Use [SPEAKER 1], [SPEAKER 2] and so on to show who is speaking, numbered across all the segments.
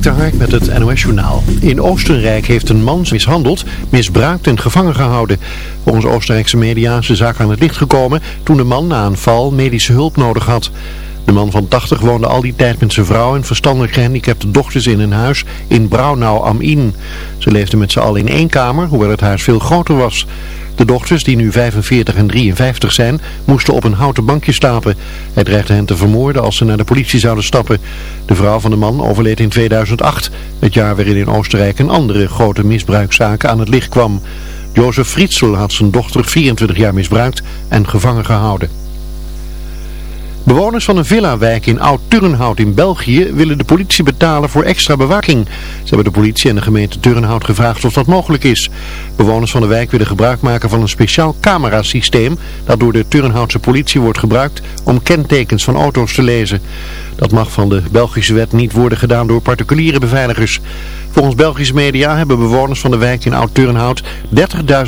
[SPEAKER 1] Dik Hark met het NOS Journaal. In Oostenrijk heeft een man mishandeld, misbruikt en gevangen gehouden. Volgens Oostenrijkse media is de zaak aan het licht gekomen toen de man na een val medische hulp nodig had. De man van 80 woonde al die tijd met zijn vrouw en verstandelijk gehandicapte dochters in een huis in Braunau am Inn. Ze leefden met z'n allen in één kamer, hoewel het huis veel groter was. De dochters, die nu 45 en 53 zijn, moesten op een houten bankje slapen. Hij dreigde hen te vermoorden als ze naar de politie zouden stappen. De vrouw van de man overleed in 2008, het jaar waarin in Oostenrijk een andere grote misbruikzaak aan het licht kwam. Jozef Fritzl had zijn dochter 24 jaar misbruikt en gevangen gehouden. Bewoners van een villa-wijk in Oud-Turnhout in België willen de politie betalen voor extra bewaking. Ze hebben de politie en de gemeente Turnhout gevraagd of dat mogelijk is. Bewoners van de wijk willen gebruik maken van een speciaal camerasysteem dat door de Turnhoutse politie wordt gebruikt om kentekens van auto's te lezen. Dat mag van de Belgische wet niet worden gedaan door particuliere beveiligers. Volgens Belgische media hebben bewoners van de wijk in Oud-Turnhout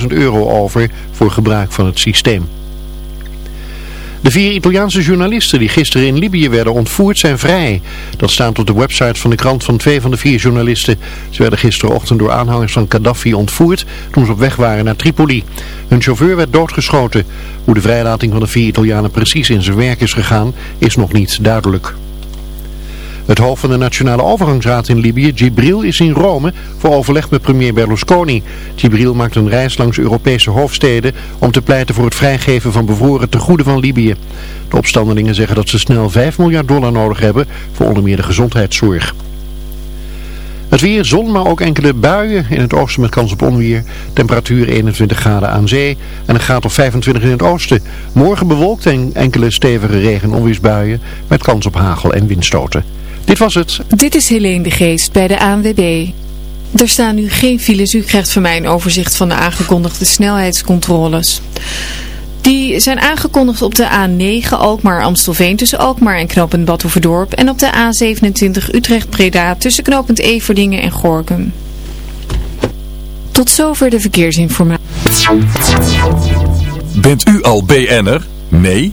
[SPEAKER 1] 30.000 euro over voor gebruik van het systeem. De vier Italiaanse journalisten die gisteren in Libië werden ontvoerd zijn vrij. Dat staat op de website van de krant van twee van de vier journalisten. Ze werden gisterochtend door aanhangers van Gaddafi ontvoerd toen ze op weg waren naar Tripoli. Hun chauffeur werd doodgeschoten. Hoe de vrijlating van de vier Italianen precies in zijn werk is gegaan is nog niet duidelijk. Het hoofd van de Nationale Overgangsraad in Libië, Gibril, is in Rome voor overleg met premier Berlusconi. Gibril maakt een reis langs Europese hoofdsteden om te pleiten voor het vrijgeven van bevroren tegoeden van Libië. De opstandelingen zeggen dat ze snel 5 miljard dollar nodig hebben voor onder meer de gezondheidszorg. Het weer, zon, maar ook enkele buien. In het oosten met kans op onweer. Temperatuur 21 graden aan zee en een graad of 25 in het oosten. Morgen bewolkt en enkele stevige regen- en onweersbuien met kans op hagel en windstoten. Dit was het.
[SPEAKER 2] Dit is Helene de Geest bij de ANWB. Er staan nu geen files. U krijgt van mij een overzicht van de aangekondigde snelheidscontroles. Die zijn aangekondigd op de A9 Alkmaar-Amstelveen tussen Alkmaar en knooppunt Badhoevedorp. En op de A27 Utrecht-Breda tussen knooppunt Everdingen en Gorkum. Tot zover de verkeersinformatie.
[SPEAKER 3] Bent u al BN'er? Nee?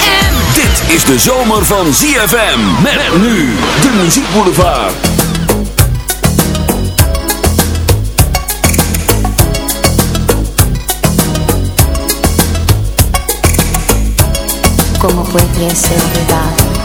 [SPEAKER 3] Dit is de zomer van ZFM. Met nu de muziekboulevard.
[SPEAKER 4] ¿Cómo puede ser verdad?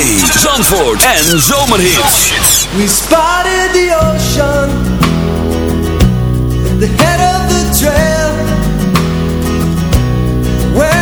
[SPEAKER 5] Zee, Zandvoort en Zomerhits.
[SPEAKER 6] We spotted the ocean at the head of the trail. Where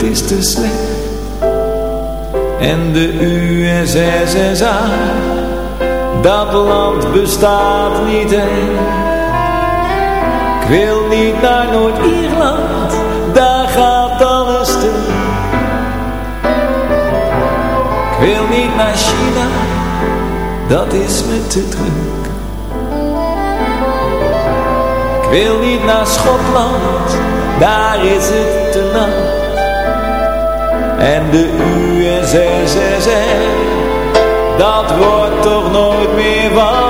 [SPEAKER 6] het is
[SPEAKER 7] te slecht. En de USSSA, dat land bestaat niet eens. Ik wil niet naar Noord-Ierland, daar gaat alles te. Ik wil niet naar China, dat is me te druk. Ik wil niet naar Schotland, daar is het te lang en de USSR, dat wordt toch nooit meer waar.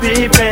[SPEAKER 7] baby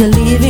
[SPEAKER 7] you're leaving.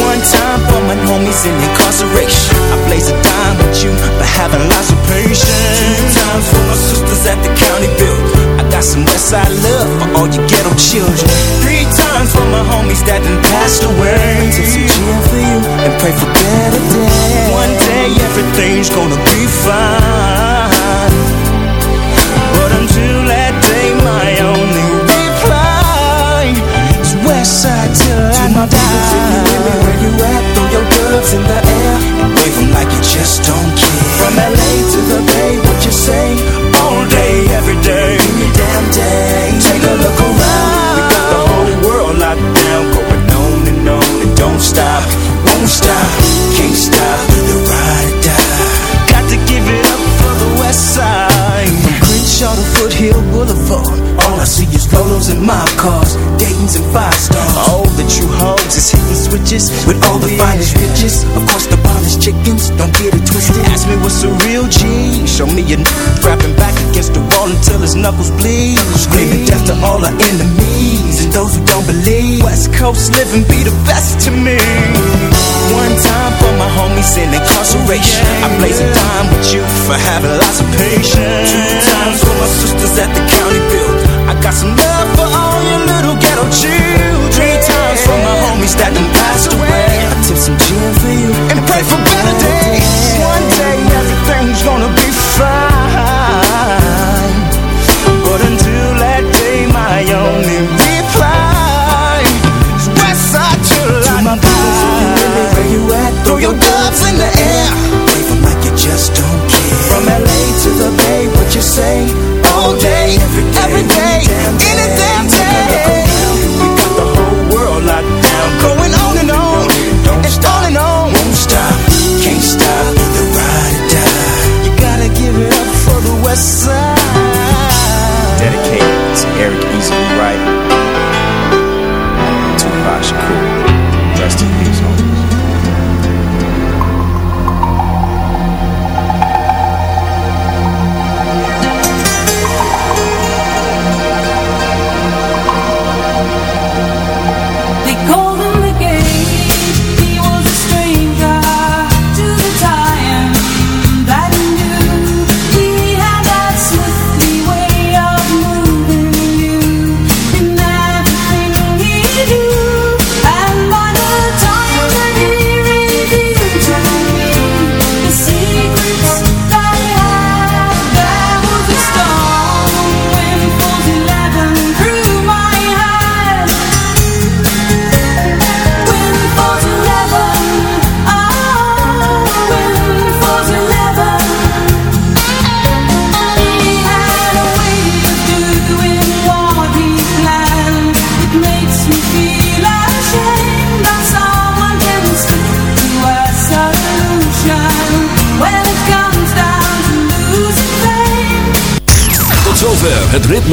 [SPEAKER 8] One time for my homies in incarceration. I blaze a dime with you for having lots of patience. Two times for my sisters at the county build I got some Westside love for all you ghetto children. Three times for my homies that done passed away. Take some cheer for you and pray for better days. One day everything's gonna be fine. But until that day my only reply Is
[SPEAKER 9] Westside till I die. Words in the air, wave them like you just don't care. From LA to the Bay, what you say? All day, every day, every damn day. Take a look around. We got the whole world locked down, going on and on and don't stop, won't stop, can't stop. The
[SPEAKER 8] ride or die. Got to give it up for the West Side. From Crenshaw to Foothill Boulevard, all I see is polos and mob cars, Dayton's and five stars. All that you hogs is here switches with all the finest bitches. Of course, the finest chickens, don't get it twisted. Ask me what's a real G. Show me a n- grabbing back against the wall until his knuckles bleed. Screaming death to all our enemies and those who don't believe. West Coast living be the best to me. One time for my homies in incarceration. I blaze a dime with you for having lots of patience. Two times for my sisters at the county build. I got some love for all your little ghetto children. Three times for my homies that done passed away. I tip some gin for you and pray for better days. One day everything's gonna be fine. But until that day, my only reply is west side till I my die. Where you at? Throw your gloves in the air.